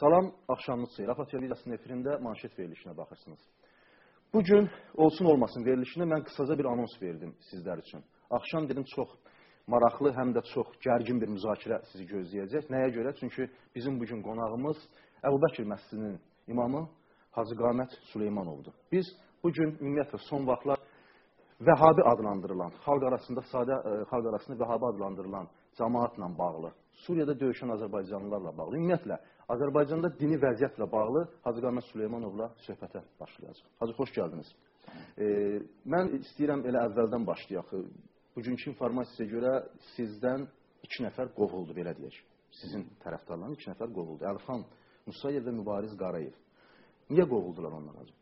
Salam, axşamınız xeyir. APA televiziyasının efirində manşet verilişinə baxırsınız. Bu gün olsun olmasın verilişində mən qısaca bir anons verdim sizlər üçün. Axşam dedim çox maraqlı, həm də çox gərgin bir müzakirə sizi gözləyəcək. Nəyə görə? Çünki bizim bu gün qonağımız Əbubəkir məscidinin imamı Hacı Qamət Süleymanovdur. Biz bu gün ümumiyyətlə son vaxtlar Vəhabi adlandırılan, xalq arasında sadə ə, e, xalq arasında Vəhabi adlandırılan cəmaatla bağlı, Suriyada döyüşən azərbaycanlılarla bağlı, ümumiyyətlə Azərbaycanda dini vəziyyətlə bağlı Hacı Qamət Süleymanovla söhbətə başlayacaq. Hacı xoş gəldiniz. E, mən istəyirəm elə əvvəldən başlayaq. Bugünkü informasiyaya görə sizdən iki nəfər qovuldu, belə deyək. Sizin tərəfdarların iki nəfər qovuldu. Əlxan Musayev və Mübariz Qarayev. Niyə qovuldular onlar acaba?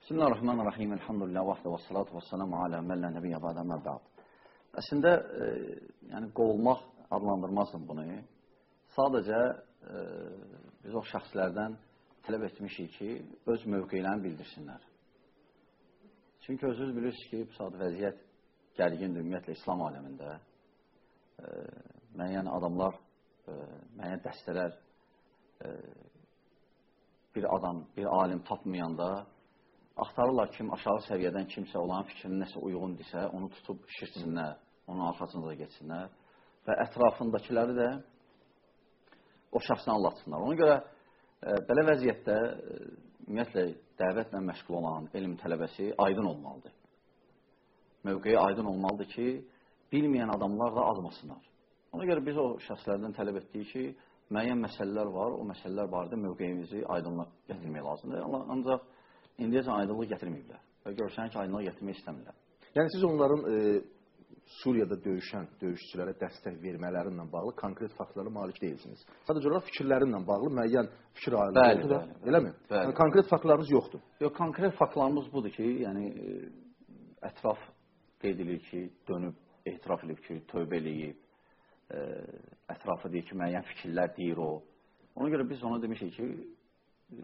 Bismillahirrahmanirrahim. Elhamdülillah vahdə və salatu və salamu alə məllə nəbiyyə bədə məbəd. Əslində, e, yəni qovulmaq adlandırmazdım bunu. Sadəcə biz o şəxslərdən tələb etmişik ki, öz mövqeylərini bildirsinlər. Çünki özünüz bilirsiniz ki, bu saat vəziyyət gərgindir ümumiyyətlə İslam aləmində. E, müəyyən adamlar, e, müəyyən dəstələr e, bir adam, bir alim tapmayanda axtarırlar kim aşağı səviyyədən kimsə olan fikrin nəsə uyğundirsə, onu tutub şirtsinlər, onun arxasında getsinlər və ətrafındakiləri də o şəxsini anlatsınlar. Ona görə e, belə vəziyyətdə e, ümumiyyətlə dəvətlə məşğul olan elm tələbəsi aydın olmalıdır. Mövqeyi aydın olmalıdır ki, bilməyən adamlar da azmasınlar. Ona görə biz o şəxslərdən tələb etdik ki, müəyyən məsələlər var, o məsələlər barədə mövqeyimizi aydınlıq gətirmək lazımdır. Ancaq indiyəcən aydınlıq gətirməyiblər və görürsən ki, aydınlıq gətirmək istəmirlər. Yəni siz onların e, Suriyada döyüşən döyüşçülərə dəstək vermələri ilə bağlı konkret faktlara malik deyilsiniz. Sadəcə olaraq fikirlərinlə bağlı müəyyən fikir ayrılığı da, eləmi? Bəli. Yəni konkret faktlarınız yoxdur. Yox, konkret faktlarımız budur ki, yəni e, ətraf qeyd edir ki, dönüb etiraf edib ki, tövbə eləyib, e, ətrafı deyir ki, müəyyən fikirlər deyir o. Ona görə biz ona demişik ki, e,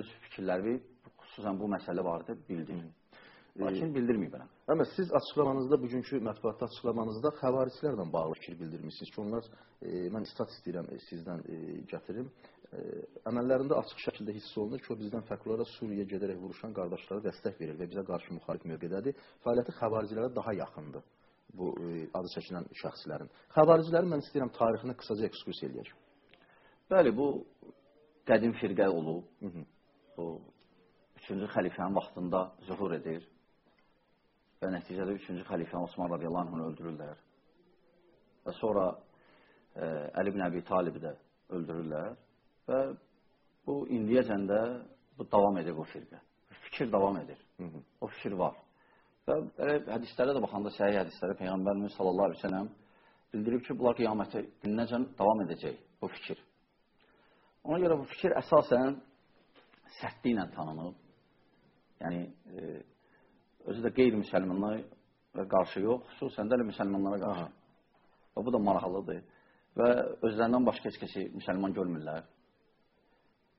öz fikirləri xüsusən bu məsələ barədə bildirir. Lakin bildirməyiblər. Amma siz açıqlamanızda, bugünkü mətbuatda açıqlamanızda xəvaricilərlə bağlı fikir bildirmişsiniz ki, onlar, e, mən istat istəyirəm e, sizdən e, gətirim, e, əməllərində açıq şəkildə hiss olunur ki, o bizdən fərqli olaraq Suriyaya gedərək vuruşan qardaşlara dəstək verir və bizə qarşı müxalif mövqedədir. Fəaliyyəti xəvaricilərə daha yaxındır bu e, adı çəkilən şəxslərin. Xəvariciləri mən istəyirəm tarixini qısaca ekskursiya eləyək. Bəli, bu qədim firqə olub. Hı -hı. Bu üçüncü xəlifənin vaxtında zühur edir və nəticədə üçüncü xəlifə Osman radiyallahu anhını öldürürlər. Və sonra e, Əli ibn Əbi Talibi də öldürürlər və bu indiyəcən də bu davam edir bu firqə. Fikir davam edir. Hı -hı. O fikir var. Və belə hədislərə də baxanda səhih hədislərə Peyğəmbərimiz sallallahu əleyhi və səlləm bildirib ki, bunlar qiyamətə gününəcən davam edəcək bu fikir. Ona görə bu fikir əsasən sərtliklə tanınıb. Yəni, e, özü də qeyri-müsəlmanlara qarşı yox, xüsusən də müsəlmanlara qarşı. Və bu da maraqlıdır. Və özlərindən başqa heç kəsi müsəlman görmürlər.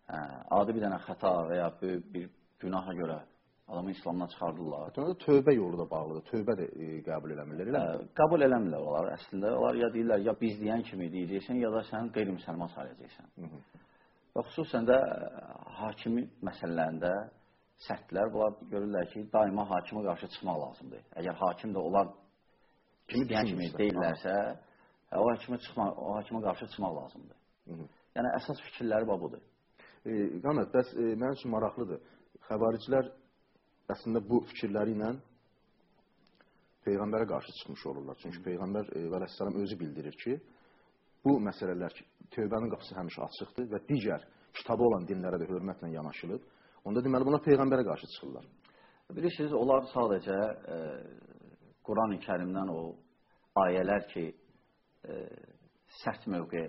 Hə, adi bir dənə xəta və ya böyük bir günaha görə adamı İslamdan çıxardırlar. Hətta tövbə yolu da bağlıdır. Tövbə də e, qəbul eləmirlər, elə mi? Qəbul eləmirlər onlar əslində. Onlar ya deyirlər, ya biz deyən kimi deyəcəksən, ya da sən qeyri-müsəlman sayılacaqsan. Və xüsusən də hakimi məsələlərində sərtlər bunlar görürlər ki, daima hakimə qarşı çıxmaq lazımdır. Əgər hakim də onlar kimi deyən kimi deyirlərsə, hə, o hakimə çıxmaq, o hakimə qarşı çıxmaq lazımdır. Hı -hı. Yəni əsas fikirləri budur. E, Qanat, bəs e, mənim üçün maraqlıdır. Xəbaricilər əslində bu fikirləri ilə peyğəmbərə qarşı çıxmış olurlar. Çünki peyğəmbər e, əleyhissalam özü bildirir ki, bu məsələlər ki, tövbənin qapısı həmişə açıqdır və digər kitabı olan dinlərə də hörmətlə yanaşılıb. Onda deməli buna peyğəmbərə qarşı çıxırlar. Bilirsiniz, onlar sadəcə e, Quran-ı Kərimdən o ayələr ki, e, sərt mövqe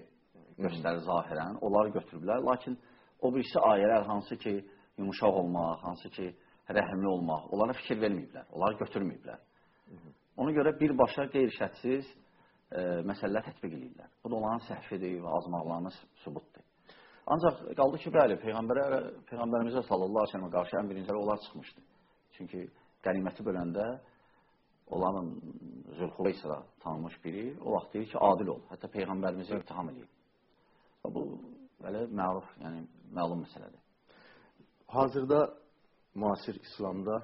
göstərir zahirən, onları götürüblər. Lakin o birisi ayələr hansı ki, yumuşaq olmaq, hansı ki, rəhimli olmaq, onlara fikir verməyiblər, onları götürməyiblər. Ona görə birbaşa qeyri-şərtsiz e, məsələlər tətbiq edirlər. Bu da onların səhvidir və azmaqlarının sübutdur. Ancaq qaldı ki, bəli, Peyğəmbərə, Peyğəmbərimizə sallallahu aleyhi və qarşı ən birinciləri onlar çıxmışdı. Çünki qəniməti böləndə onların Zülxuleysra tanınmış biri o vaxt deyir ki, adil ol. Hətta Peyğəmbərimizi imtihan edib. Bu belə məruf, yəni məlum məsələdir. Hazırda müasir İslamda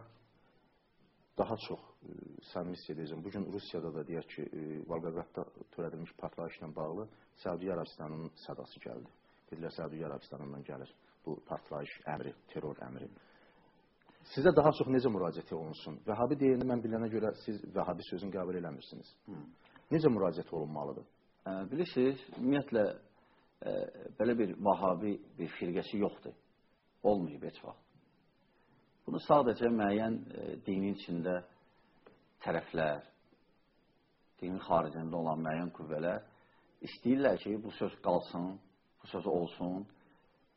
daha çox e, səmimi hiss edəcəm. Bu gün Rusiyada da deyək ki, e, Volqoqradda törədilmiş partlayışla bağlı Səudiyyə Ərəbistanının sədası gəldi. Dedilər Səudiyyə Ərəbistanından gəlir bu partlayış əmri, terror əmri. Sizə daha çox necə müraciət olunsun? Vəhabi deyəndə mən bilənə görə siz Vəhabi sözünü qəbul eləmirsiniz. Hı. Necə müraciət olunmalıdır? Ə, bilirsiniz, ümumiyyətlə ə, belə bir Vəhabi bir firqəsi yoxdur. Olmayıb heç vaxt. Bunu sadəcə müəyyən ə, dinin içində tərəflər, dinin xaricində olan müəyyən qüvvələr istəyirlər ki, bu söz qalsın, bu söz olsun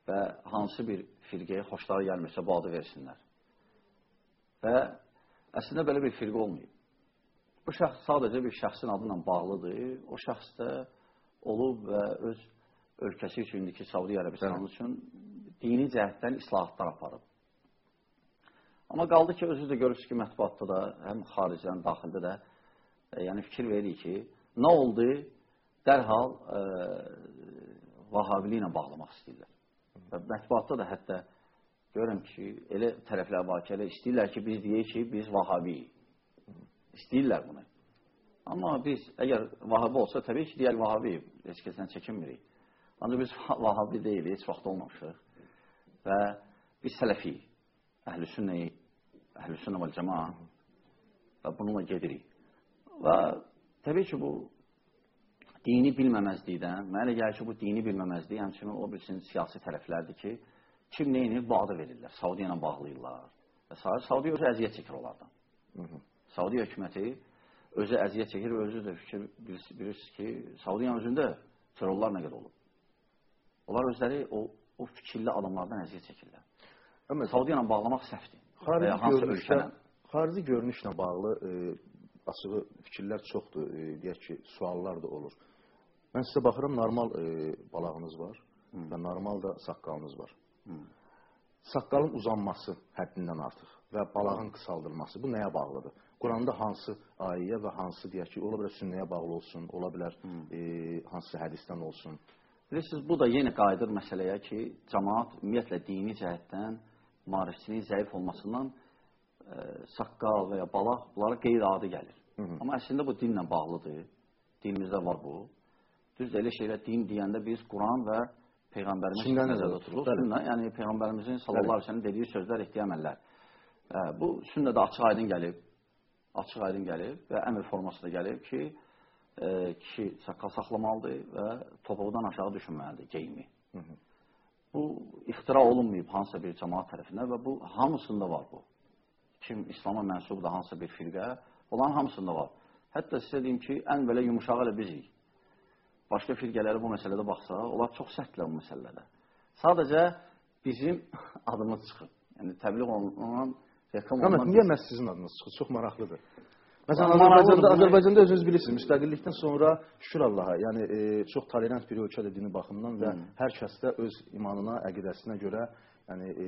və hansı bir firqəyə xoşları gəlmirsə, bu adı versinlər. Və əslində belə bir firqə olmayıb. Bu şəxs sadəcə bir şəxsin adı ilə bağlıdır. O şəxs də olub və öz ölkəsi üçün, indiki Saudi Ərəbistanı üçün dini cəhətdən islahatlar aparıb. Amma qaldı ki, özünüz də görürsünüz ki, mətbuatda da, həm xaricdən, daxildə də e, yəni fikir veririk ki, nə oldu? Dərhal e, vahabili ilə bağlamaq istəyirlər. Və mətbuatda da hətta görürəm ki, elə tərəflər var ki, elə istəyirlər ki, biz deyək ki, biz vahabiyik. İstəyirlər bunu. Amma biz, əgər vahabi olsa, təbii ki, deyək vahabiyik, heç kəsdən çəkinmirik. Ancaq biz vahabi deyilik, heç vaxt olmamışıq. Və biz sələfiyik, əhl-i sünnəyik, əhl-i sünnə və cəma və bununla gedirik. Və təbii ki, bu dini bilməməzlikdən, mənə gəlir ki, bu dini bilməməzlik həmçinin o bilsin siyasi tərəflərdir ki, kim neyini adı verirlər, Saudiya ilə bağlayırlar. Və Saudiya özü əziyyət çəkir onlardan. Hı -hı. Saudiya hökuməti özü əziyyət çəkir və özü də fikir bilirsiniz ki, Saudiya özündə terrorlar nə qədər olub. Onlar özləri o, o fikirli adamlardan əziyyət çəkirlər. Amma Saudiya ilə bağlamaq səhvdir. Xarici görünüşlə, xarici görünüşlə bağlı e, açığı fikirlər çoxdur, e, deyək ki, suallar da olur. Mən sizə baxıram, normal e, balağınız var Hı. və normal da saqqalınız var. Hı. Saqqalın uzanması həddindən artıq və balağın qısaldılması, bu nəyə bağlıdır? Quranda hansı ayəyə və hansı deyək ki, ola bilər sünnəyə bağlı olsun, ola bilər e, hansı hədisdən olsun. Bilirsiniz, bu da yenə qayıdır məsələyə ki, cəmaat ümumiyyətlə dini cəhətdən maarifçiliyin zəif olmasından ə, e, saqqal və ya balaq bunlara qeyri-adi gəlir. Hı -hı. Amma əslində bu dinlə bağlıdır. Dinimizdə var bu. Düz elə şeylər din deyəndə biz Quran və Peyğəmbərimiz nəzərdə tuturuq. Sünnə, yəni Peyğəmbərimizin sallallahu səlləm dediyi sözlər, etdiyi əməllər. Ə, bu sünnədə açıq-aydın gəlib. Açıq-aydın gəlib və əmr formasında gəlib ki, ə, kişi saqqal saxlamalıdır və topuqdan aşağı düşməlidir geyimi. Hı -hı. Bu ixtira olunmayıb hansısa bir cəmaat tərəfindən və bu hamısında var bu. Kim İslama mənsubdur hansısa bir firqə, onların hamısında var. Hətta sizə deyim ki, ən belə yumuşağı elə bizik başqa firqələri bu məsələdə baxsa, onlar çox sərtlər bu məsələdə. Sadəcə bizim adımız çıxır. Yəni təbliğ olunan reklam olunan... Niyə məhz sizin adınız çıxır? Çox maraqlıdır. Məsələn, Azərbaycanda, Azərbaycanda özünüz bilirsiniz, müstəqillikdən sonra şükür Allaha, yəni e, çox tolerant bir ölkədir dini baxımdan və hmm. hər kəsdə öz imanına, əqidəsinə görə yəni e,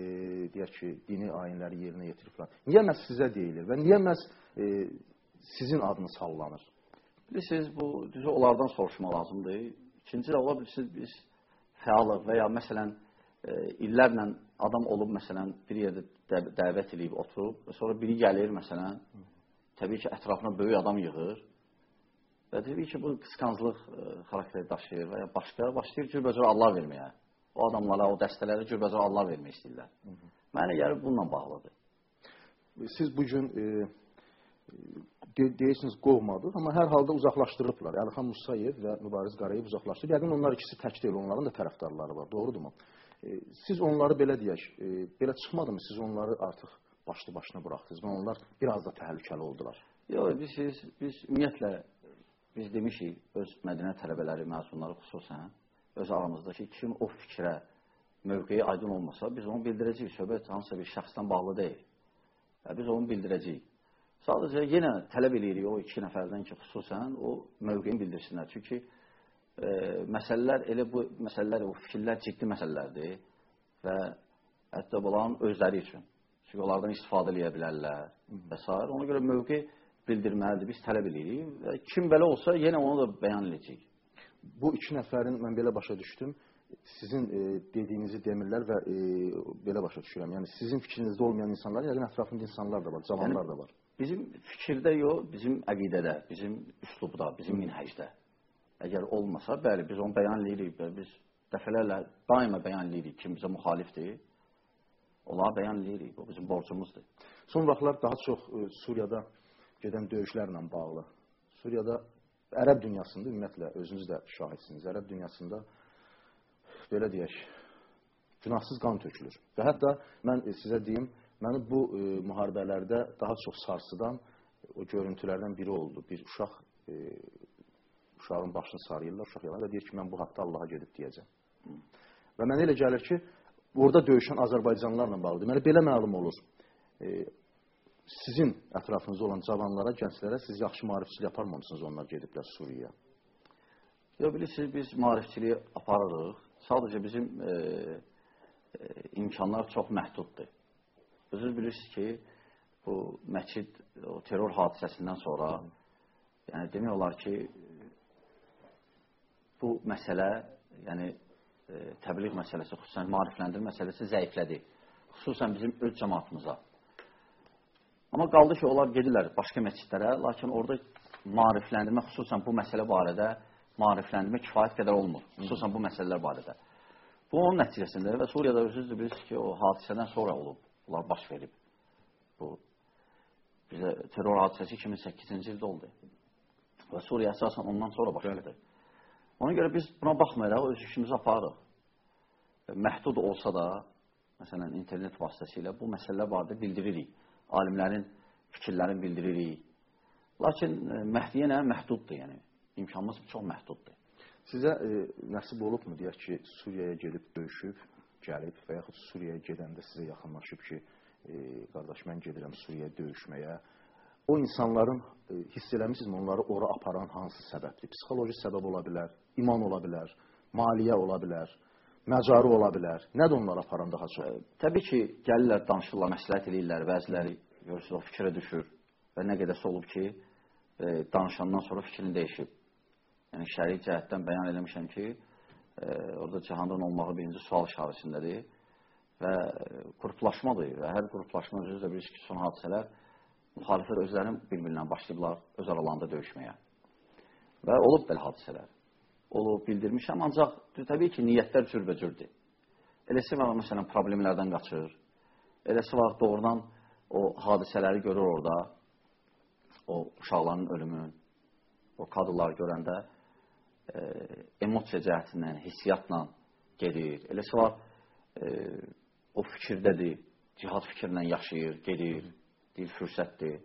deyək ki, dini ayinləri yerinə yetiriblər. Niyə məhz sizə deyilir və niyə məhz e, sizin adınız hallanır? Bilirsiniz, bu düzü onlardan soruşmaq lazımdır. İkinci də ola bilirsiniz, biz fəalıq və ya məsələn e, illərlə adam olub məsələn bir yerdə də dəvət edib oturub, və sonra biri gəlir məsələn, təbii ki, ətrafına böyük adam yığır və təbii ki, bu qısqanclıq e, xarakteri daşıyır və ya başqa başlayır cürbəcür Allah verməyə. O adamlara, o dəstələrə cürbəcür Allah vermək istəyirlər. Mənə gəlir bununla bağlıdır. Siz bugün e, de deyirsiniz qovmadıq, amma hər halda uzaqlaşdırılıblar. Əlixan Musayev və Mübariz Qarayev uzaqlaşdırıb. Yəqin onlar ikisi tək deyil, onların da tərəfdarları var, doğrudurmu? E, siz onları belə deyək, e, belə çıxmadımı siz onları artıq başlı başına buraxdınız və onlar biraz da təhlükəli oldular? Yox, biz, biz, biz ümumiyyətlə biz demişik öz mədənə tələbələri, məzunları xüsusən öz aramızda ki, kim o fikrə, mövqeyi aydın olmasa, biz onu bildirəcəyik. Söhbət hansısa bir şəxsdən bağlı deyil. Biz onu bildirəcəyik. Sadəcə yenə tələb eləyirik o iki nəfərdən ki, xüsusən o mövqeyini bildirsinlər. Çünki e, məsələlər elə bu məsələlər, o fikirlər ciddi məsələlərdir və hətta bunların özləri üçün. Çünki onlardan istifadə edə bilərlər və s. Ona görə mövqe bildirməlidir, biz tələb eləyirik və kim belə olsa yenə onu da bəyan edəcəyik. Bu iki nəfərin mən belə başa düşdüm, sizin e, dediyinizi demirlər və e, belə başa düşürəm. Yəni sizin fikrinizdə olmayan insanlar, yəqin ətrafında insanlar da var, cavanlar Yəni- da var. Bizim fikirdə yox, bizim əqidədə, bizim üslubda, bizim minhəcdə. Əgər olmasa, bəli, biz onu bəyan edirik biz dəfələrlə daima bəyan edirik kim bizə müxalifdir. Onları bəyan edirik, bu bizim borcumuzdur. Son vaxtlar daha çox e, Suriyada gedən döyüşlərlə bağlı. Suriyada ərəb dünyasında ümumiyyətlə özünüz də şahidsiniz. Ərəb dünyasında belə deyək, günahsız qan tökülür. Və hətta mən e, sizə deyim, məni bu e, müharibələrdə daha çox sarsıdan o görüntülərdən biri oldu. Bir uşaq e, uşağın başını sarıyırlar, uşaq yalan və deyir ki, mən bu haqda Allaha gedib deyəcəm. Və mənə elə gəlir ki, orada döyüşən Azərbaycanlılarla bağlı. Deməli belə məlum olur. E, sizin ətrafınızda olan cavanlara, gənclərə siz yaxşı maarifçilik aparmamısınız onlar gediblər Suriyaya. Yox, bilirsiniz, biz maarifçiliyi aparırıq. Sadəcə bizim e, e, imkanlar çox məhduddur. Özünüz bilirsiniz ki, bu məscid o terror hadisəsindən sonra, yəni demək olar ki, bu məsələ, yəni e, təbliğ məsələsi, xüsusən maarifləndirmə məsələsi zəiflədi. Xüsusən bizim öz cəmaatımıza. Amma qaldı ki, onlar gedirlər başqa məscidlərə, lakin orada maarifləndirmə, xüsusən bu məsələ barədə maarifləndirmə kifayət qədər olmur. Xüsusən bu məsələlər barədə. Bu onun nəticəsində və Suriyada özünüz bilirsiniz ki, o hadisədən sonra olub. Bunlar baş verib. Bu bizə terror hadisəsi 2008-ci ildə oldu. Və Suriya əsasən ondan sonra baş verdi. Ona görə biz buna baxmayaraq öz işimizi aparırıq. Məhdud olsa da, məsələn, internet vasitəsilə bu məsələlər barədə bildiririk. Alimlərin fikirlərini bildiririk. Lakin e, məhdiyə nə məhduddur, yəni. İmkanımız çox məhduddur. Sizə e, nəsib olubmu deyək ki, Suriyaya gedib döyüşüb, gəlib və yaxud Suriyaya gedəndə sizə yaxınlaşıb ki, e, qardaş mən gedirəm Suriyaya döyüşməyə. O insanların e, hiss eləmisinizmi onları ora aparan hansı səbəbdir? Psixoloji səbəb ola bilər, iman ola bilər, maliyyə ola bilər, məcarı ola bilər. Nədir onları aparan daha çox? Təbii ki, gəlirlər, danışırlar, məsləhət eləyirlər, bəziləri görürsünüz o fikrə düşür və nə qədərsə olub ki, e, danışandan sonra fikrini dəyişib. Yəni şəri cəhətdən bəyan eləmişəm ki, e, orada Cahandan olmağı birinci sual işarəsindədir və qruplaşmadır və hər qruplaşma özünüz də bilirsiniz ki, son hadisələr müxalifət özlərini bir-birinə başlayıblar öz aralarında döyüşməyə. Və olub belə hadisələr. Olub, bildirmişəm, ancaq təbii ki, niyyətlər cürbəcürdür. Eləsi var, məsələn, problemlərdən qaçır. Eləsi var, doğrudan o hadisələri görür orada, o uşaqların ölümü, o kadrları görəndə e, emosiya cəhətindən, hissiyatla gedir. Eləsi var, e, o fikirdədir, cihad fikirlə yaşayır, gedir, deyir fürsətdir.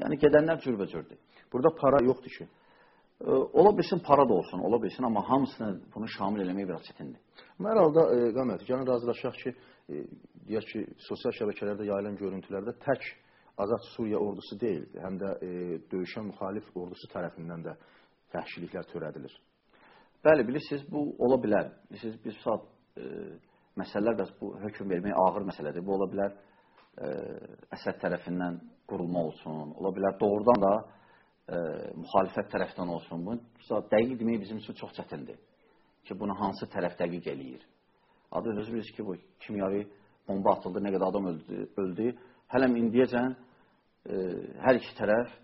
Yəni gedənlər cürbəcürdür. Burada para yoxdur ki. E, ola bilsin para da olsun, ola bilsin, amma hamısını bunu şamil eləmək biraz çətindir. Hər halda e, Qamət, gəlin razılaşaq ki, e, deyək ki, sosial şəbəkələrdə yayılan görüntülərdə tək Azad Suriya ordusu deyil, həm də e, döyüşən müxalif ordusu tərəfindən də vəhşiliklər törədilir. Bəli, bilirsiniz, bu ola bilər. Bilirsiniz, bir saat e, məsələlər bəs bu hökm vermək ağır məsələdir. Bu ola bilər e, Əsəd tərəfindən qurulma olsun, ola bilər doğrudan da e, müxalifət tərəfdən olsun. Bu saat dəqiq demək bizim üçün çox çətindir. Ki, bunu hansı tərəf dəqiq eləyir. Adı özünüz bilirsiniz ki, bu kimyəvi bomba atıldı, nə qədər adam öldü. öldü. Hələm indiyəcən e, hər iki tərəf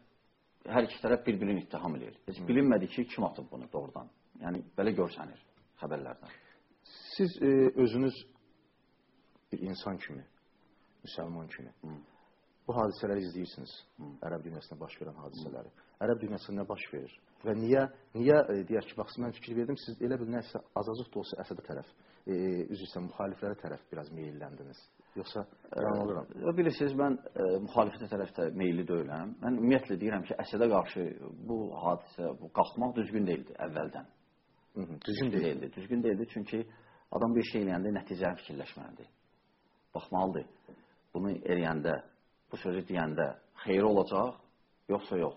hər iki tərəf bir-birini ittiham edir. Heç bilinmədi ki, kim atıb bunu doğrudan. Yəni belə görsənir xəbərlərdən. Siz e, özünüz bir insan kimi, müsəlman kimi Hı. bu hadisələri izləyirsiniz. Hı. Ərəb dünyasında baş verən hadisələri. Hı. Ərəb dünyasında nə baş verir? Və niyə niyə e, deyək ki, bax mən fikir verdim, siz elə bil nəsə azacıq da olsa Əsədə tərəf, e, üzr istəyirəm, müxaliflərə tərəf biraz meyilləndiniz. Yoxsa yanılıram? E, bilirsiniz, mən e, müxalifətə tərəf də meyilli deyiləm. Mən ümumiyyətlə deyirəm ki, Əsədə qarşı bu hadisə, bu qalxmaq düzgün deyildi əvvəldən. Hı -hı, düzgün deyildi. Düzgün deyildi çünki adam bir şey eləyəndə nəticəni fikirləşməlidir. Baxmalıdır. Bunu eləyəndə, bu sözü deyəndə xeyri olacaq, yoxsa yox.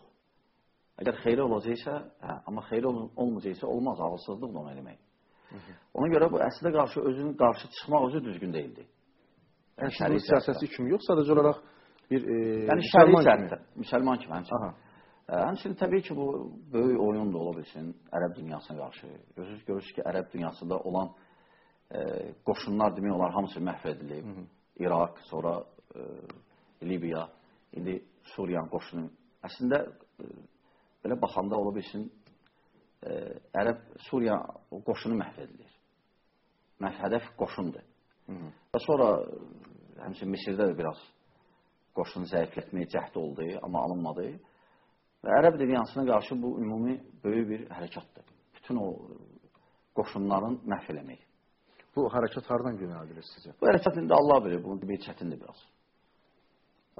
Əgər xeyri olacaqsa, hə, amma xeyri olmayacaqsa olmaz, ağılsızlıqdır onu eləmək. Ona görə bu əslə qarşı özünün qarşı çıxmaq özü düzgün deyildi. Yəni şəri siyasəti kimi yox, sadəcə olaraq bir e, yəni şəri cəhətdə, müsəlman kimi həmçinin. Aha. Həmçinin təbii ki, bu böyük oyun da ola bilsin ərəb dünyasına qarşı. Gözünüz görürsünüz ki, ərəb dünyasında olan e, qoşunlar demək olar hamısı məhv edilib. Hı -hı. İraq, sonra e, Libiya, indi Suriyanın qoşunu. Əslində e, belə baxanda ola bilsin e, Ərəb Suriya qoşunu məhv edilir. Məhv hədəf qoşundur. Hı -hı. Və sonra həmçinin Misirdə də biraz qoşunu zəiflətməyə cəhd oldu, amma alınmadı. Və Ərəb dünyasına qarşı bu ümumi böyük bir hərəkatdır. Bütün o qoşunların məhv eləmək. Bu hərəkat hardan yönəldilir sizcə? Bu hərəkat indi Allah bilir, bu bir çətindir biraz.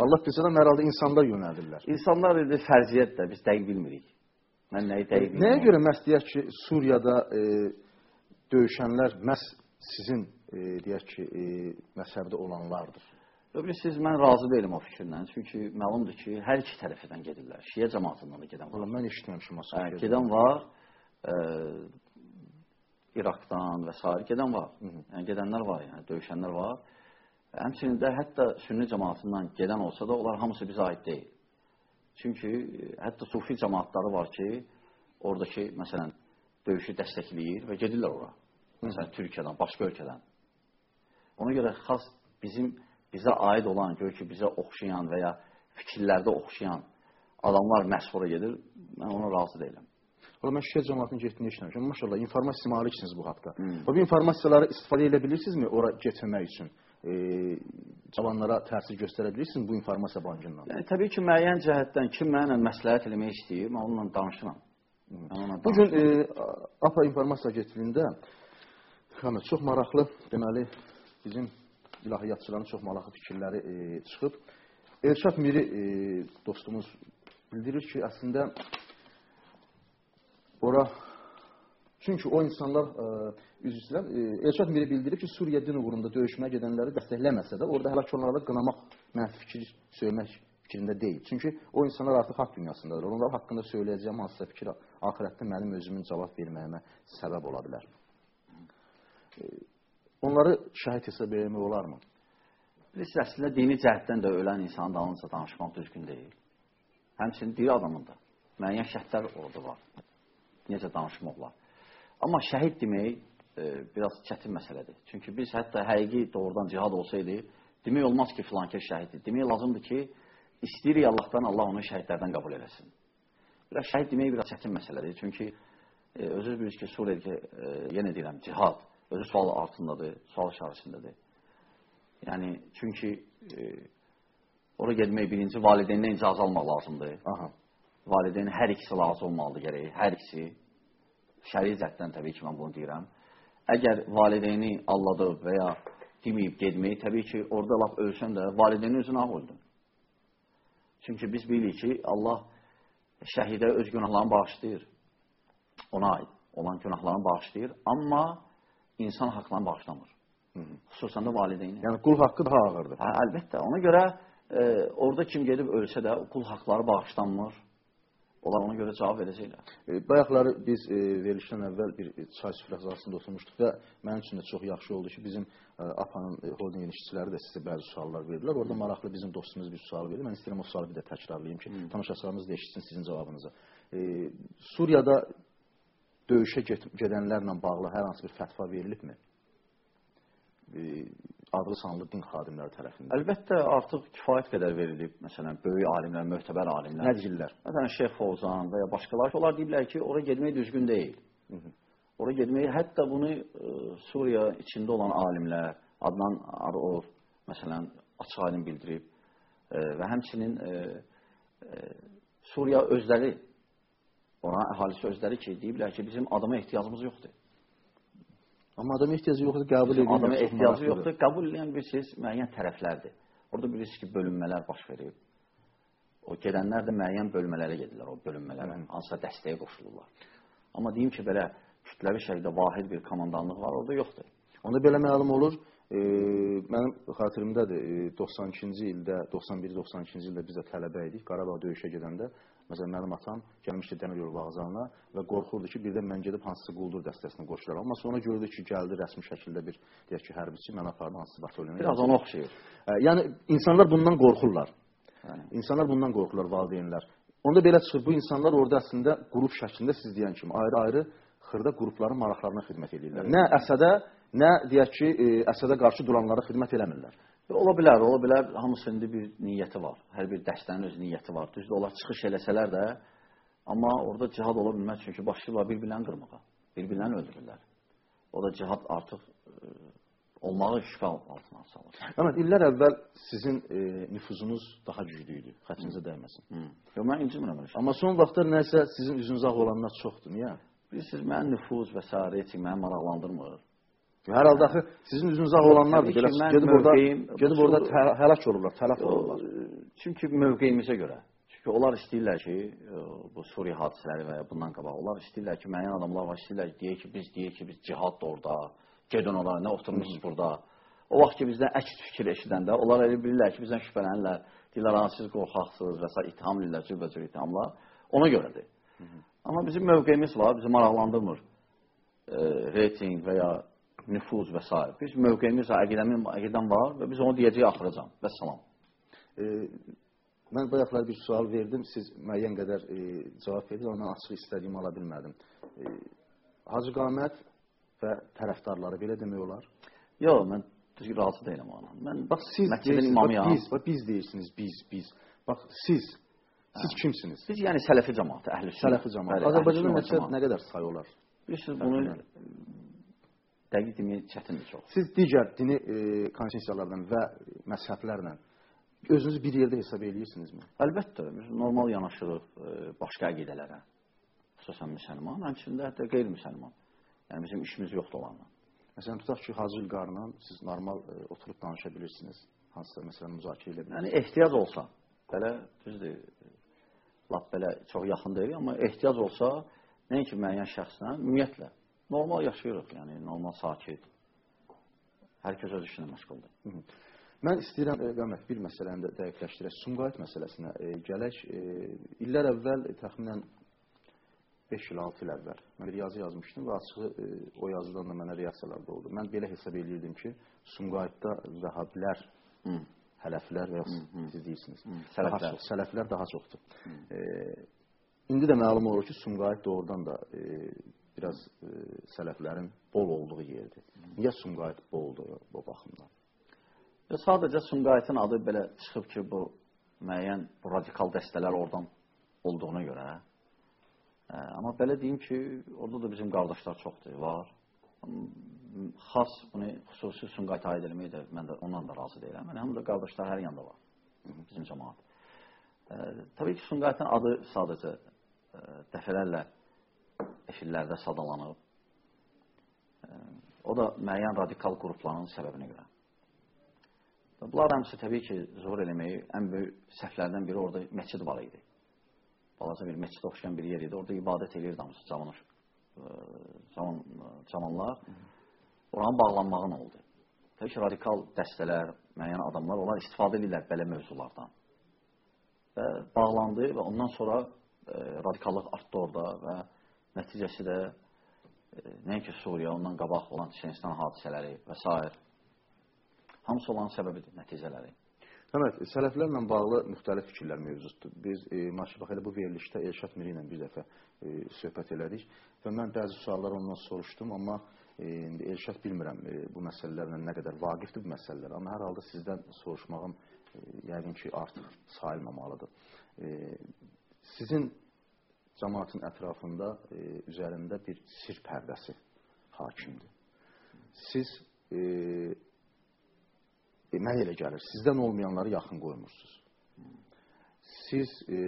Allah bilsə də mərhalda insanlar yönəldirlər. İnsanlar indi fərziyyət də biz dəqiq bilmirik. Mən nəyi dəqiq bilmirəm. Nəyə görə məhz deyək ki, Suriyada e, döyüşənlər məhz sizin e, deyək ki, e, məzhəbdə olanlardır? Bilirsiniz, mən razı deyiləm o fikirlə. Çünki məlumdur ki, hər iki tərəfdən gedirlər. Şiə cəmaatından da gedən var. Mən eşitməmişim o hə, Gedən var. E, İraqdan və s. gedən var. Hı -hı. Yəni gedənlər var, yəni döyüşənlər var. Həmçinin də hətta sünni cəmaatından gedən olsa da onlar hamısı bizə aid deyil. Çünki e, hətta sufi cəmaatları var ki, oradakı məsələn döyüşü dəstəkləyir və gedirlər ora. Məsələn Türkiyədən, başqa ölkədən. Ona görə xas bizim bizə aid olan, gör ki, bizə oxşayan və ya fikirlərdə oxşayan adamlar məhz ora gedir. Mən ona razı deyiləm. Ola mən şirkət cəmaatının getdiyini eşitməmişəm. Maşallah, informasiya maliksiniz bu haqda. Hmm. Bu informasiyaları istifadə edə bilirsinizmi ora getməmək üçün? E, cavanlara təsir göstərə bilirsiniz bu informasiya bankından? Yəni, təbii ki, müəyyən cəhətdən kim mənlə məsləhət eləmək istəyir, mən onunla danışıram. Hmm. Bu gün e, APA informasiya agentliğində Xanı, çox maraqlı, deməli, bizim ilahiyyatçıların çox maraqlı fikirləri e, çıxıb. Elşad Miri e, dostumuz bildirir ki, əslində Ora çünki o insanlar e, istəyirəm, e, Elşad Miri bildirir ki, Suriya din uğrunda döyüşməyə gedənləri dəstəkləməsə də, orada həlak olanları qınamaq, mənfi fikir söyləmək fikrində deyil. Çünki o insanlar artıq haqq dünyasındadır. Onlar haqqında söyləyəcəyim hansısa fikir axirətdə mənim özümün cavab verməyimə səbəb ola bilər. E, onları şəhid hesab etmək olarmı? Bilirsiniz, əslində dini cəhətdən də ölən insanın dalınca danışmaq düzgün deyil. Həmçinin diri adamın da müəyyən şərtlər orada var necə danışmaq olar. Amma şəhid demək e, biraz çətin məsələdir. Çünki biz hətta həqiqi doğrudan cihad olsaydı, demək olmaz ki, filankə şəhiddir. Demək lazımdır ki, istəyirik Allahdan, Allah onu şəhidlərdən qəbul eləsin. Biraz şəhid demək biraz çətin məsələdir. Çünki e, özünüz bilirsiniz ki, Suriyədəki, e, yenə deyirəm, cihad özü sual altındadır, sual işarəsindədir. Yəni, çünki e, ora getmək birinci valideyndən icazə almaq lazımdır. Aha valideyn hər ikisi lazım olmalıdır gərək, hər ikisi. Şəri cəhətdən təbii ki, mən bunu deyirəm. Əgər valideyni alladıb və ya deməyib gedməyi, təbii ki, orada laf ölsən də valideynin özünə ağ öldün. Çünki biz bilirik ki, Allah şəhidə öz günahlarını bağışlayır. Ona aid olan günahlarını bağışlayır, amma insan haqlarını bağışlamır. Hı -hı. Xüsusən də valideyni. Yəni qul haqqı daha ağırdır. Hə, əlbəttə. Ona görə e, orada kim gedib ölsə də qul haqları bağışlanmır. Onlar ona görə cavab verəcəklər. E, bayaqları biz e, verilişdən əvvəl bir e, çay süfrəsində oturmuşduq və mənim üçün də çox yaxşı oldu ki, bizim e, APA-nın e, holding ilişkiçiləri də sizə bəzi suallar verdilər. Orada maraqlı bizim dostumuz bir sual verdi. Mən istəyirəm o sualı bir də təkrarlayım ki, hmm. tamaşaçılarımız da eşitsin sizin cavabınızı. E, Suriyada döyüşə gedənlərlə bağlı hər hansı bir fətva verilibmi? E, adlı sanlı din xadimləri tərəfindən. Əlbəttə, artıq kifayət qədər verilib. Məsələn, böyük alimlər, möhtəbər alimlər. Nə deyirlər? Məsələn, Şeyx Fovzan və ya başqaları ki, onlar deyirlər ki, ora getmək düzgün deyil. Hı -hı. Ora getmək, hətta bunu e, Suriya içində olan alimlər, Adnan Aror, məsələn, açıq alim bildirib e, və həmçinin e, e, Suriya özləri, oranın əhalisi özləri ki, deyiblər ki, bizim adama ehtiyacımız yoxdur. Amma adama ehtiyacı yoxdur, qəbul edən. Adama ehtiyacı yoxdur, qəbul edən bir siz müəyyən tərəflərdir. Orada bilirsiniz ki, bölünmələr baş verib. O gedənlər də müəyyən bölmələrə gedirlər, o bölünmələrə, hansısa dəstəyə qoşulurlar. Amma deyim ki, belə kütləvi şəkildə vahid bir komandanlıq var, orada yoxdur. Onda belə məlum olur, e, mənim xatirimdədir, e, 92-ci ildə, 91-92-ci ildə biz də tələbə idik, Qarabağ döyüşə gedəndə Məsələn, mənim atam gəlmişdi Dəmir yolu vağzalına və qorxurdu ki, birdən mən gedib hansısa quldur dəstəsinə qoşularam. Amma sonra gördü ki, gəldi rəsmi şəkildə bir, deyək ki, hərbiçi mən apardım hansısa batalyona. Biraz ona oxşayır. Yəni, insanlar bundan qorxurlar. Hə. İnsanlar bundan qorxurlar, valideynlər. Onda belə çıxır, bu insanlar orada əslində qrup şəklində siz deyən kimi ayrı-ayrı xırda qrupların maraqlarına xidmət edirlər. Nə Əsədə, nə deyək ki, e, Əsədə qarşı duranlara xidmət eləmirlər. Ola bilər, ola bilər. Hamısının indi bir niyyəti var. Hər bir dəstənin öz niyyəti var. Düzdür, onlar çıxış eləsələr də, amma orada cihad ola bilməz çünki başlayırlar bir-birlərini qırmağa, bir-birlərini öldürürlər. O da cihad artıq e, olmağı şübhə altına salır. Əhməd, illər əvvəl sizin e, nüfuzunuz daha güclü idi, xətrinizə dəyməsin. Hı. Yox, mən incimirəm. Amma son vaxtlar nəsə sizin üzünüz ağ olanlar çoxdur. Niyə? Bilirsiniz, mənim nüfuz və s. reyting məni maraqlandırmır. Hər halda axı sizin üzünüz ağ olanlardır. Belə gedib orada gedib orada həlak olurlar, tələf olurlar. Çünki mövqeyimizə görə. Çünki onlar istəyirlər ki, bu Suriya hadisələri və ya bundan qabaq onlar istəyirlər ki, müəyyən adamlar var, istəyirlər ki, deyək ki, biz deyək ki, biz cihad da orada, gedin ora, nə oturmusunuz burada. O vaxt ki, bizdən əks fikir eşidəndə, onlar elə bilirlər ki, bizdən şübhələnirlər, deyirlər, siz qorxaqsınız və s. ittiham edirlər, cürbəcür ittihamlar. Ona görədir. Amma bizim mövqeyimiz var, bizi maraqlandırmır e, reyting və ya nüfuz və s. Biz mövqeyimiz əqidəmin, əqidəm var və biz onu deyəcəyik axıracam. Və salam. E, mən bayaqlar bir sual verdim, siz müəyyən qədər e, cavab verdiniz, amma açıq istədiyimi ala bilmədim. E, Hacı Qamət və tərəfdarları belə demək olar. Yox, mən düzgün razı deyiləm ona. Mən Bax siz məscidin imamıyam. biz, bax, biz deyirsiniz, biz, biz. Bax siz, siz kimsiniz? Biz yəni sələfi cəmaatı, əhl-i sünnə. Sələfi cəmaət. Bəli, Azərbaycanda nə qədər sayı olar? Bilirsiniz, bunu. Dəqiq demək çətindir çox. Siz digər dini e, konfessiyalardan və məzhəblərlə özünüzü bir yerdə hesab eləyirsinizmi? Əlbəttə, biz normal yanaşırıq e, başqa əqidələrə. Xüsusən müsəlman, həmçində hətta qeyri-müsəlman. Yəni bizim işimiz yoxdur onlarla. Məsələn, tutaq ki, Hacı İlqarla siz normal e, oturub danışa bilirsiniz. Hansısa məsələn müzakirə edə bilirsiniz. Yəni ehtiyac olsa, belə düzdür, lap belə çox yaxın deyil, amma ehtiyac olsa, nəinki müəyyən şəxslə, ümumiyyətlə normal yaşayırıq, yəni normal sakit. Hər kəs öz işinə məşğuldur. Hı. Mən istəyirəm e, Qəmət bir məsələni də dəqiqləşdirək. Sumqayıt məsələsinə e, gələk. E, illər əvvəl e, təxminən 5 il, 6 il əvvəl mən bir yazı yazmışdım və açığı e, o yazıdan da mənə reaksiyalar da oldu. Mən belə hesab eləyirdim ki, Sumqayıtda Vəhablər, Hı. Hələflər və ya siz deyirsiniz, daha Sələflər. çox, Sələflər daha çoxdur. E, indi də məlum olur ki, Sumqayıt doğrudan da e, biraz e, Sələflərin bol olduğu yerdir. Niyə Sumqayıt boldur bu baxımdan? Və sadəcə Sumqayıtın adı belə çıxıb ki, bu müəyyən bu radikal dəstələr oradan olduğuna görə. Ə, amma belə deyim ki, orada da bizim qardaşlar çoxdur, var. Xas bunu xüsusi Sumqayıta aid eləmək də mən də ondan da razı deyiləm. Yəni həm də qardaşlar hər yanda var. Bizim cəmaət. Ə, təbii ki, Sumqayıtın adı sadəcə ə, dəfələrlə efirlərdə sadalanıb. O da müəyyən radikal qrupların səbəbinə görə. Bunlar hamısı təbii ki, zuhur eləməyi ən böyük səhvlərdən biri orada məscid var idi. Balaca bir məscidə oxşayan bir yer idi. Orada ibadət edirdi hamısı cavan, cavan, cavanlar. Oranın bağlanmağın oldu. Təbii ki, radikal dəstələr, müəyyən adamlar, onlar istifadə edirlər belə mövzulardan. Və bağlandı və ondan sonra e, radikallıq artdı orada və nəticəsi də e, nəinki Suriya, ondan qabaq olan Çinistan hadisələri və s. Hamısı olan səbəbidir, nəticələri. Həmət, sələflərlə bağlı müxtəlif fikirlər mövcuddur. Biz e, maşallah elə bu verilişdə Elşad Miri ilə bir dəfə e, söhbət elədik və mən bəzi suallar ondan soruşdum, amma e, Elşad bilmirəm e, bu məsələlərlə nə qədər vaqifdir bu məsələlər, amma hər halda sizdən soruşmağım e, yəqin ki, artıq sayılmamalıdır. E, sizin cəmaatın ətrafında e, üzərində bir sir pərdəsi hakimdir. Siz e, e, mənə elə gəlir, sizdən olmayanları yaxın qoymursunuz. Siz e,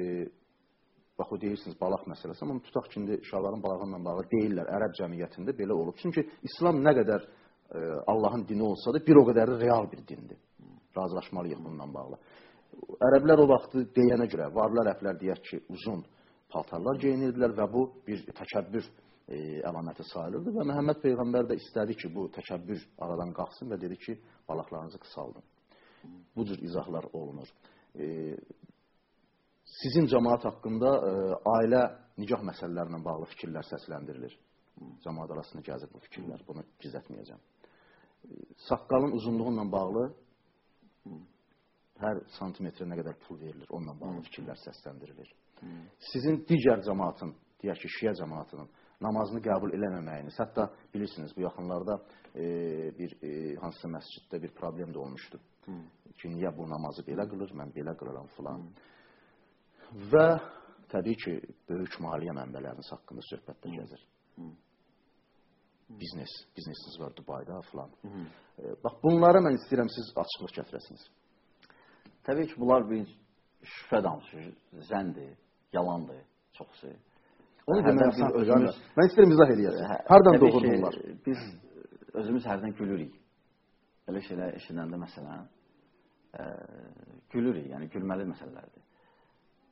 bax o deyirsiniz balaq məsələsi, amma tutaq ki, indi uşaqların balağınla bağlı deyirlər ərəb cəmiyyətində belə olub. Çünki İslam nə qədər e, Allahın dini olsa da bir o qədər də real bir dindir. Razılaşmalıyıq bununla bağlı. Ərəblər o vaxtı deyənə görə, varlı ərəblər deyək ki, uzun paltarlar geyinirdilər və bu bir təkəbbür e, əlaməti sayılırdı və Məhəmməd Peyğəmbər də istədi ki, bu təkəbbür aradan qalxsın və dedi ki, balaqlarınızı qısaldın. Bu cür izahlar olunur. E, sizin cəmaat haqqında e, ailə nicah məsələlərlə bağlı fikirlər səsləndirilir. Cəmaat arasında gəzir bu fikirlər, bunu gizlətməyəcəm. E, saqqalın uzunluğu ilə bağlı hər santimetrə nə qədər pul verilir, onunla bağlı fikirlər səsləndirilir. Sizin digər cəmaatın, deyək ki, şiə cəmaatının namazını qəbul eləməməyiniz. Hətta bilirsiniz, bu yaxınlarda e, bir e, hansısa məsciddə bir problem də olmuşdu. Hı. Ki, niyə bu namazı belə qılır, mən belə qılıram filan. Və təbii ki, böyük maliyyə mənbələriniz haqqında söhbətlər gəzir. Hı. Biznes, biznesiniz var Dubayda filan. E, bax, bunlara mən istəyirəm siz açıqlıq gətirəsiniz. Təbii ki, bunlar bir şübhə danışır, zəndir, yalandır çoxsu. Onu demək asan özümüz. Mən istəyirəm izah edəyəsən. Hə, Hardan doğur bunlar? Biz özümüz hərdən gülürük. Belə şeylər eşidəndə məsələn, ə, gülürük, yəni gülməli məsələlərdir.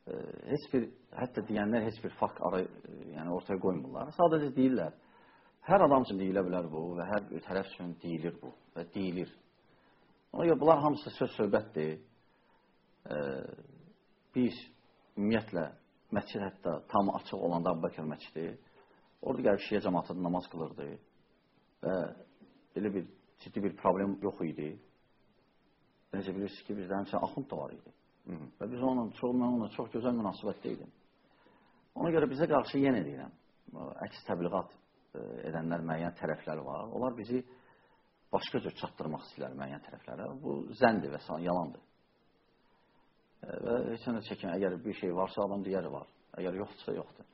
Ə, heç bir, hətta deyənlər heç bir fakt ara, yəni ortaya qoymurlar. Sadəcə deyirlər. Hər adam üçün deyilə bilər bu və hər bir tərəf üçün deyilir bu və deyilir. Ona görə bunlar hamısı söz söhbətdir. Ə, biz ümumiyyətlə məscid hətta tam açıq olanda Əbubəkər məscidi, orada gəlib şiə cəmaatı namaz qılırdı və belə bir ciddi bir problem yox idi. Necə bilirsiniz ki, bizdə həmçinin axund da var idi. Hı -hı. Və biz onunla çox, mən onunla çox gözəl münasibətdə idim. Ona görə bizə qarşı yenə deyirəm, əks təbliğat e, edənlər müəyyən tərəflər var. Onlar bizi başqa cür çatdırmaq istəyirlər müəyyən tərəflərə. Bu zəndir və yalandır. Və heç nə çəkin, əgər bir şey varsa adam deyər var. Əgər yoxdursa yoxdur.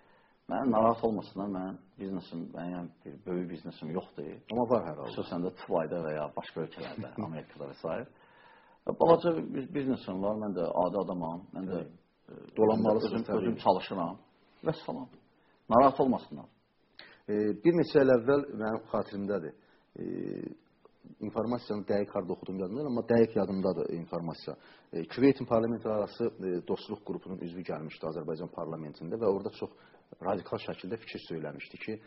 Mən narahat olmasınlar, mən biznesim, müəyyən bir böyük biznesim yoxdur. Amma var hər halda. Xüsusən də Tuvayda və ya başqa ölkələrdə, Amerikada və s. Balaca biznesim var, mən də adi adamam, mən də e, dolanmalısın, özüm, özüm çalışıram və salam. Narahat olmasınlar. E, bir neçə il əvvəl mənim xatirimdədir. E, informasiyanı dəqiq harda oxudum yadımdadır, amma dəqiq yadımdadır informasiya. E, Küveytin parlamentlərarası e, dostluq qrupunun üzvü gəlmişdi Azərbaycan parlamentində və orada çox radikal şəkildə fikir söyləmişdi ki,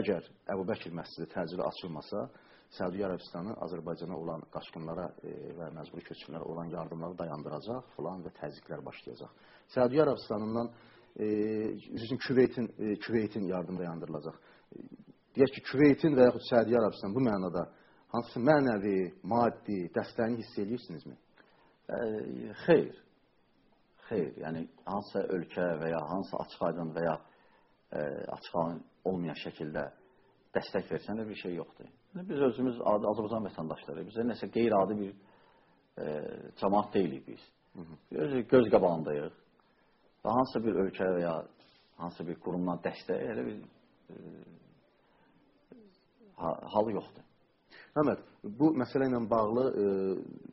əgər Əbubəkir məscidi təcili açılmasa, Səudiyyə Ərəbistanı Azərbaycana olan qaçqınlara e, və məcburi köçkünlərə olan yardımları dayandıracaq filan və təzyiqlər başlayacaq. Səudiyyə Ərəbistanından e, üzün Küveytin e, Küveytin yardım dayandırılacaq. E, deyək ki, Küveytin və yaxud Səudiyyə Ərəbistan bu mənada hansı mənəvi, maddi dəstəyini hiss edirsinizmi? E, xeyr. Xeyr. Yəni hansısa ölkə və ya hansı açıq-aydın və ya e, açıq olmayan şəkildə dəstək versən də bir şey yoxdur. Yəni, biz özümüz Azərbaycan vətəndaşları, bizə nəsə qeyri-adi bir e, cəmaat deyilik biz. Hı -hı. Göz, göz qabağındayıq. Və hansısa bir ölkə və ya hansısa bir qurumdan dəstək elə bir e, halı yoxdur. Əhməd, bu məsələ ilə bağlı e,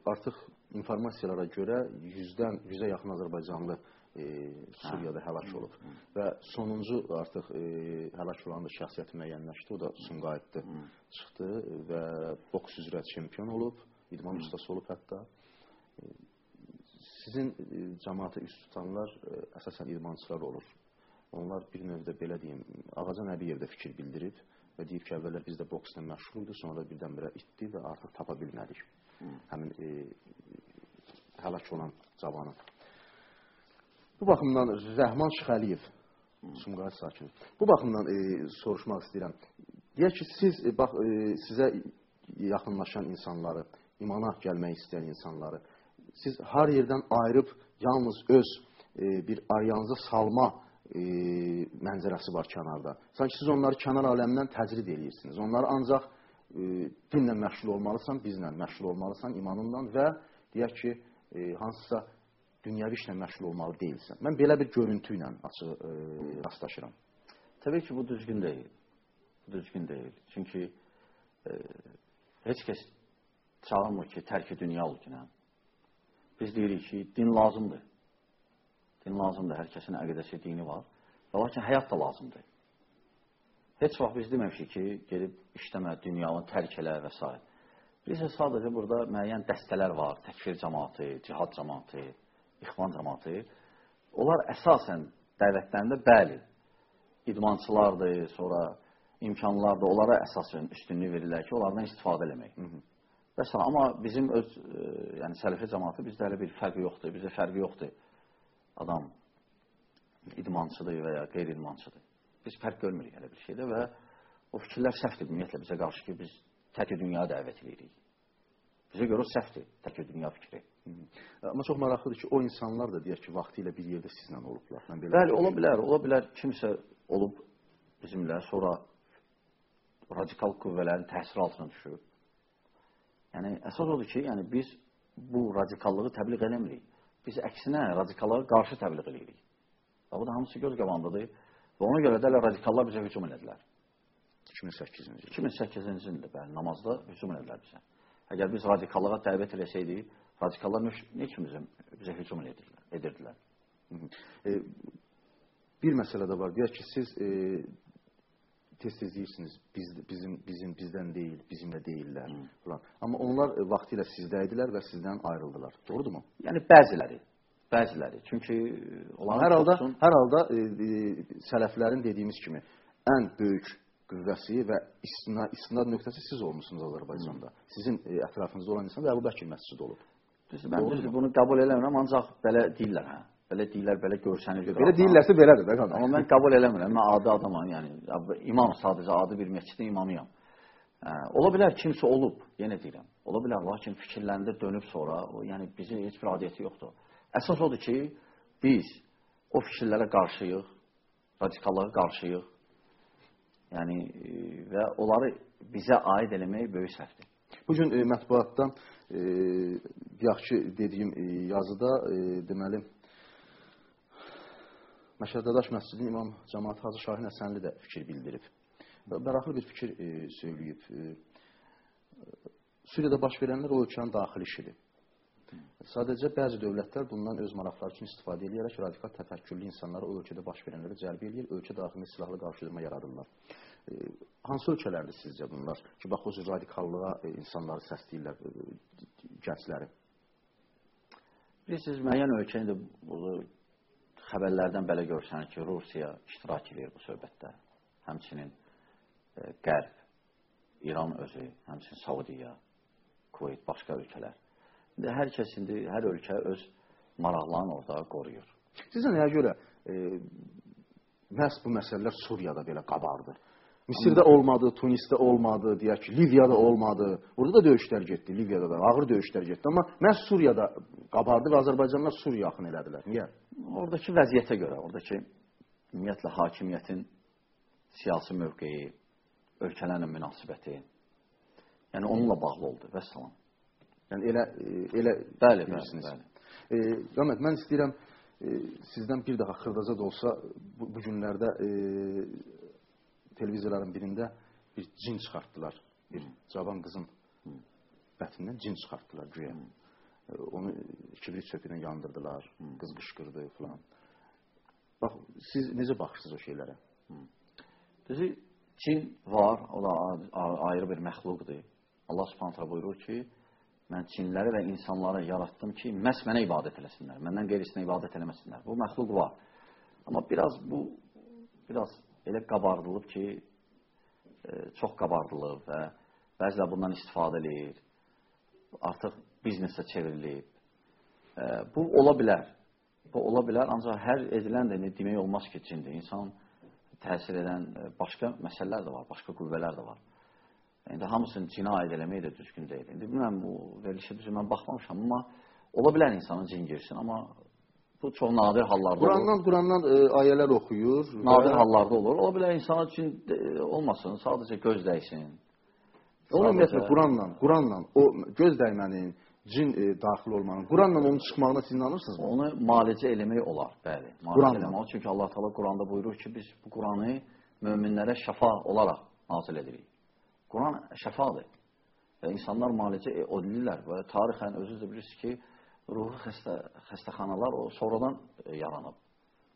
artıq informasiyalara görə 100-dən 100-ə yaxın Azərbaycanlı e, Suriyada həlak olub. Və sonuncu artıq e, həlak olan da şəxsiyyəti müəyyənləşdi. O da Sumqayıtdır. Çıxdı və boks üzrə çempion olub, idman ustası olub hətta. E, sizin e, cəmaata üst tutanlar e, əsasən idmançılar olur. Onlar bir növdə belə deyim, Ağacan Əbiyev də fikir bildirib və deyib ki, əvvəllər biz də boksla məşğul idik, sonra birdən-birə itdi və artıq tapa bilmədik Hı. həmin e, həlak olan cavanı. Bu baxımdan Rəhman Şıxəliyev, Sumqayıt sakini. Bu baxımdan e, soruşmaq istəyirəm. Deyək ki, siz e, bax e, sizə yaxınlaşan insanları, imana gəlmək istəyən insanları siz har yerdən ayırıb yalnız öz e, bir aryanıza salma mənzərəsi var kənarda. Sanki siz onları kənar aləmindən təcrid edirsiniz. Onları ancaq e, dinlə məşğul olmalısan, bizlə məşğul olmalısan, imanınla və deyək ki, e, hansısa dünyəvi işlə məşğul olmalı deyilsən. Mən belə bir görüntü ilə açıq e, rastlaşıram. Təbii ki, bu düzgün deyil. Bu düzgün deyil. Çünki e, heç kəs çağırmır ki, tərki dünya olgunə. Biz deyirik ki, din lazımdır. Din lazımdır, hər kəsin əqidəsi, dini var. Və lakin həyat da lazımdır. Heç vaxt biz deməmişik ki, gedib işləmə, dünyanı tərk elə və s. Bizə sadəcə burada müəyyən dəstələr var, təkfir cəmatı, cihad cəmatı, ixvan cəmatı. Onlar əsasən dəvətlərində bəli, idmançılardır, sonra imkanlardır, onlara əsasən üstünlük verirlər ki, onlardan istifadə eləmək. Hı -hı. Bəs, amma bizim öz, e, yəni sələfi cəmatı bizdə elə bir fərqi yoxdur, bizdə fərqi yoxdur adam idmançıdır və ya qeyri-idmançıdır. Biz fərq görmürük elə bir şeydə və o fikirlər səhvdir ümumiyyətlə bizə qarşı ki, biz təki dünya dəvət edirik. Bizə görə o səhvdir, təki dünya fikri. Amma çox maraqlıdır ki, o insanlar da deyək ki, vaxtı ilə bir yerdə sizlə olublar. Mən belə Bəli, ola bilər, ola bilər kimsə olub bizimlə, sonra radikal qüvvələrin təsiri altına düşüb. Yəni əsas odur ki, yəni biz bu radikallığı təbliğ eləmirik. Biz əksinə radikallara qarşı təbliğ eləyirik. Və bu da hamısı göz qabağındadır. Və ona görə də radikallar bizə hücum elədilər. 2008-ci il. 2008-ci ildə bəli, namazda hücum elədilər bizə. Əgər biz radikallığa dəvət eləsəydik, radikallar nə üçün bizə, bizə hücum edirdilər? edirdilər. E, bir məsələ də var. Deyək ki, siz e, tez-tez deyirsiniz, biz, bizim, bizim bizdən deyil, bizimlə deyillər Hı. falan. Amma onlar e, vaxtilə sizdə idilər və sizdən ayrıldılar. Doğrudurmu? Yəni bəziləri, bəziləri. Çünki onlar hər halda tutsun... hər halda e, e, sələflərin dediyimiz kimi ən böyük qüvvəsi və istinad, istinad nöqtəsi siz olmusunuz Azərbaycanda. Hı. Sizin e, ətrafınızda olan insanlar Əbu Bəkir məscidi olub. Düzdür, mən düzdür, bunu qəbul eləmirəm, ancaq belə deyirlər, hə. Belə deyirlər, belə görsənir. Belə deyirlərsə belədir də qardaş. Amma mən qəbul eləmirəm. Mən adi adamam, yəni imam sadəcə adi bir məscidin imamıyam. Hə, ola bilər kimsə olub, yenə deyirəm. Ola bilər, lakin fikirlərində dönüb sonra, o, yəni bizi heç bir adiyyəti yoxdur. Əsas odur ki, biz o fikirlərə qarşıyıq, radikallığa qarşıyıq. Yəni və onları bizə aid eləmək böyük səhvdir. Bu gün e, mətbuatda e, yaxşı dediyim e, yazıda e, deməli Məşəddədaş məscidinin imam cəmaat Hacı Şahin Həsənli də fikir bildirib. Bərəxli bir fikir e, söyləyib. E, Suriyada baş verənlər o ölkənin daxili işidir. Sadəcə bəzi dövlətlər bundan öz maraqları üçün istifadə edərək radikal təfəkkürlü insanları o ölkədə baş verənlərə cəlb edir, ölkə daxilində silahlı qarşıdurma yaradırlar. E, hansı ölkələrdir sizcə bunlar ki, bax o cür radikallığa e, insanları səsləyirlər, e, gəncləri? Bilirsiniz, müəyyən ölkə indi xəbərlərdən belə görsənir ki, Rusiya iştirak edir bu söhbətdə. Həmçinin e, Qərb, İran özü, həmçinin Saudiya, Kuveyt, başqa ölkələr. İndi hər kəs indi, hər ölkə öz maraqlarını orada qoruyur. Sizə nəyə görə e, məhz bu məsələlər Suriyada belə qabardı? Misirdə olmadı, Tunisdə olmadı, deyək ki, Liviyada olmadı. Burada da döyüşlər getdi, Liviyada da ağır döyüşlər getdi. Amma məhz Suriyada qabardı və Azərbaycanlar Suriya yaxın elədilər. Niyə? Oradakı vəziyyətə görə, oradakı ümumiyyətlə hakimiyyətin siyasi mövqeyi, ölkələrlə münasibəti, yəni onunla bağlı oldu və salam. Yəni elə elə bəli, bəli, bəli. E, Əhməd, mən istəyirəm e, sizdən bir daha xırdaca da olsa bu, bu günlərdə e, televiziyaların birində bir cin çıxartdılar. Bir cavan qızın bətnindən cin çıxartdılar güya. Onu kibrit çöpü ilə yandırdılar. Qız qışqırdı falan. Bax, siz necə baxırsınız o şeylərə? Düzü, cin var, o da ayrı bir məxluqdur. Allah subhanətlə buyurur ki, mən cinləri və insanları yaratdım ki, məhz mənə ibadət eləsinlər, məndən qeyrisinə ibadət eləməsinlər. Bu məxluq var. Amma biraz bu, biraz elə qabardılıb ki, e, çox qabardılıb və bəzilər bundan istifadə edir. Artıq biznesə çevrilib. E, bu ola bilər. Bu ola bilər, ancaq hər edilən də demək olmaz ki, cindir. İnsan təsir edən e, başqa məsələlər də var, başqa qüvvələr də var. İndi hamısını aid eləmək də düzgün deyil. İndi bilməm, bu verilişə düzgün mən baxmamışam, amma ola bilər insanın cin girsin, amma Bu çox nadir hallarda Qurandan, olur. Qurandan e, ayələr oxuyur. Nadir və... hallarda olur. Ola bilər insana üçün e, olmasın, sadəcə göz dəysin. Onun ümumiyyətlə Quranla, Quranla o göz dəymənin, cin e, daxil olmanın, Quranla onun çıxmağına siz inanırsınızmı? Onu müalicə eləmək olar, bəli. Müalicə eləmək. Çünki Allah Taala Quranda buyurur ki, biz bu Quranı möminlərə şəfa olaraq nazil edirik. Quran şəfadır. Və insanlar müalicə e, edirlər və tarixən özünüz də bilirsiniz ki, ruhi xəstə, xəstəxanalar o sonradan e, yaranıb.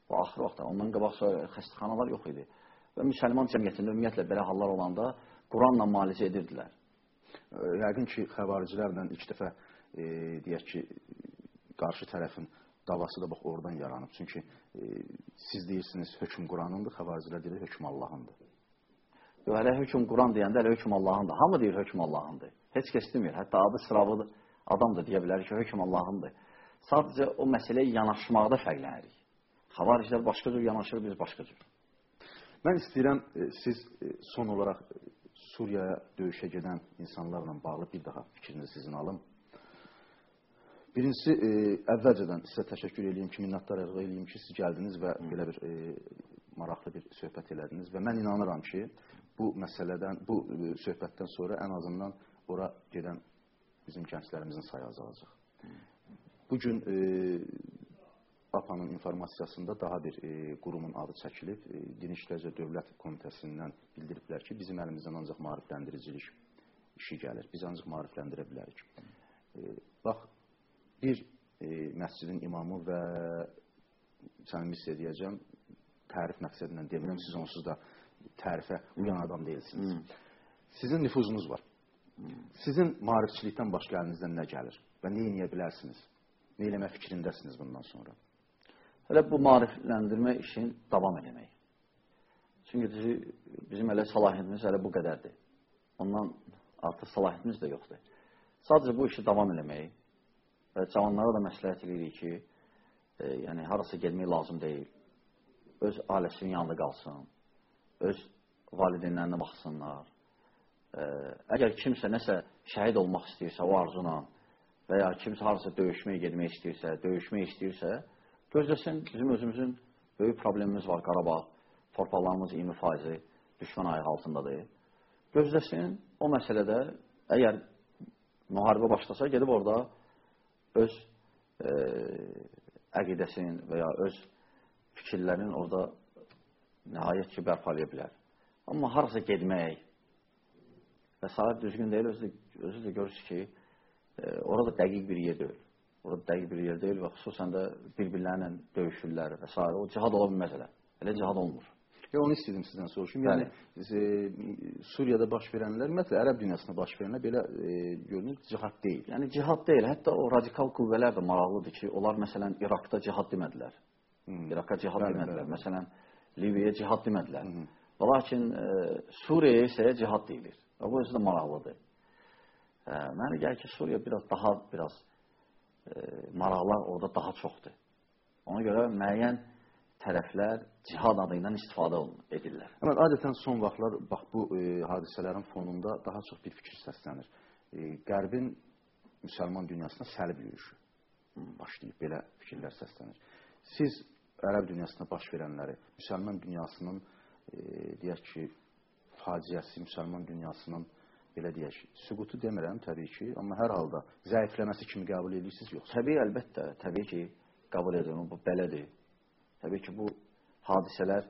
Bu axır vaxtda, ondan qabaq xəstəxanalar yox idi. Və müsəlman cəmiyyətində ümumiyyətlə belə hallar olanda Quranla müalicə edirdilər. Yəqin ki, xəvaricilərlə ilk dəfə e, deyək ki, qarşı tərəfin davası da bax oradan yaranıb. Çünki e, siz deyirsiniz hökm Quranındır, xəvaricilər deyir hökm Allahındır. Yox, hələ hökm Quran deyəndə hələ hökm Allahındır. Hamı deyir hökm Allahındır. Heç kəs demir. Hətta adı sıravıdır adam da deyə bilər ki, hökm Allahındır. Sadəcə o məsələyə yanaşmaqda fərqlənirik. Xavariclər başqa cür yanaşır, biz başqa cür. Mən istəyirəm e, siz e, son olaraq e, Suriyaya döyüşə gedən insanlarla bağlı bir daha fikrinizi sizin alım. Birincisi, e, əvvəlcədən sizə təşəkkür edeyim ki, minnətdarlıq edeyim ki, siz gəldiniz və belə bir e, maraqlı bir söhbət elədiniz və mən inanıram ki, bu məsələdən, bu söhbətdən sonra ən azından ora gedən bizim gənclərimizin sayı azalacaq. Bu gün e, APA-nın informasiyasında daha bir e, qurumun adı çəkilib. E, Din İşlər üzrə Dövlət Komitəsindən bildiriblər ki, bizim əlimizdən ancaq maarifləndiricilik işi gəlir. Biz ancaq maarifləndirə bilərik. E, bax, bir e, məscidin imamı və səmimi sizə deyəcəm, tərif məqsədindən demirəm, siz onsuz da tərifə uyan adam deyilsiniz. Hmm. Sizin nüfuzunuz var. Sizin maarifçilikdən başqa əlinizdən nə gəlir və nə edə bilərsiniz? Nə eləmə fikrindəsiniz bundan sonra? Elə bu maarifləndirmə işin davam eləmək. Çünki bizim elə səlahiyyətimiz elə bu qədərdir. Ondan artıq səlahiyyətimiz də yoxdur. Sadəcə bu işi davam eləmək və cavanlara da məsləhət edirik ki, e, yəni harasa getmək lazım deyil. Öz ailəsinin yanında qalsın, öz valideynlərinə baxsınlar. E, əgər kimsə nəsə şəhid olmaq istəyirsə o arzuna və ya kimsə harasa döyüşməyə getmək istəyirsə, döyüşmək istəyirsə, Gözləsin, bizim özümüzün böyük problemimiz var Qarabağ. Torpaqlarımız 20% düşmən ayağı altındadır. Gözləsin, o məsələdə əgər müharibə başlasa, gedib orada öz e, əqidəsinin və ya öz fikirlərinin orada nəhayət ki, bərpa edə bilər. Amma harasa gedmək və saat düzgün deyil, özü də, özü də görürsü ki, e, orada dəqiq bir yer deyil. Orada dəqiq bir yer deyil və xüsusən də bir-birlərlə döyüşürlər və s. O cihad ola bilməz elə. Elə cihad olmur. Ya onu istəyirdim sizdən soruşum. Yəni e, Suriyada baş verənlər, ümumiyyətlə ərəb dünyasında baş verənlər belə e, görünür cihad deyil. Yəni cihad deyil. Hətta o radikal qüvvələr də maraqlıdır ki, onlar məsələn İraqda cihad demədilər. Hmm. İraqa cihad bəli, demədilər. Bəli. Məsələn Liviyaya cihad demədilər. Hmm. Lakin e, Suriyaya isə cihad deyilir. Və bu özü də maraqlıdır. E, mənə gəlir ki, Suriya biraz daha biraz e, maraqlar orada daha çoxdur. Ona görə müəyyən tərəflər cihad adı ilə istifadə edirlər. Amma adətən son vaxtlar bax bu e, hadisələrin fonunda daha çox bir fikir səslənir. E, Qərbin müsəlman dünyasına səlb yürüyüşü başlayıb belə fikirlər səslənir. Siz ərəb dünyasında baş verənləri, müsəlman dünyasının e, deyək ki, faciəsi müsəlman dünyasının belə deyək, süqutu demirəm təbii ki, amma hər halda zəifləməsi kimi qəbul edirsiniz yoxsa? Təbii, əlbəttə, təbii ki, qəbul edirəm, bu belədir. Təbii ki, bu hadisələr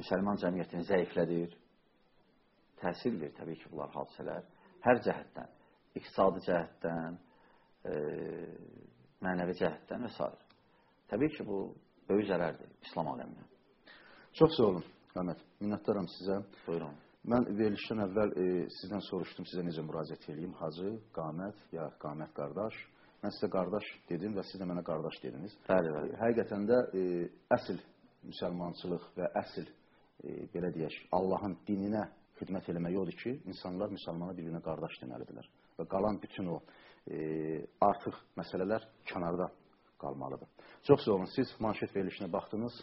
müsəlman cəmiyyətini zəiflədir, təsirdir təbii ki, bunlar hadisələr hər cəhətdən, iqtisadi cəhətdən, e, mənəvi cəhətdən və s. Təbii ki, bu böyük zərərdir İslam aləminə. Çox sağ olun, Əhməd. Minnətdaram sizə. Buyurun. Mən verilişdən əvvəl e, sizdən soruşdum, sizə necə müraciət edeyim, hacı, qamət, ya qamət qardaş. Mən sizə qardaş dedim və siz də mənə qardaş dediniz. Bəli, bəli. E, həqiqətən də e, əsl müsəlmançılıq və əsl, e, belə deyək, Allahın dininə xidmət eləmək odur ki, insanlar müsəlmana bir-birinə qardaş deməlidirlər. Və qalan bütün o e, artıq məsələlər kənarda qalmalıdır. Çox sağ olun, siz manşet verilişinə baxdınız.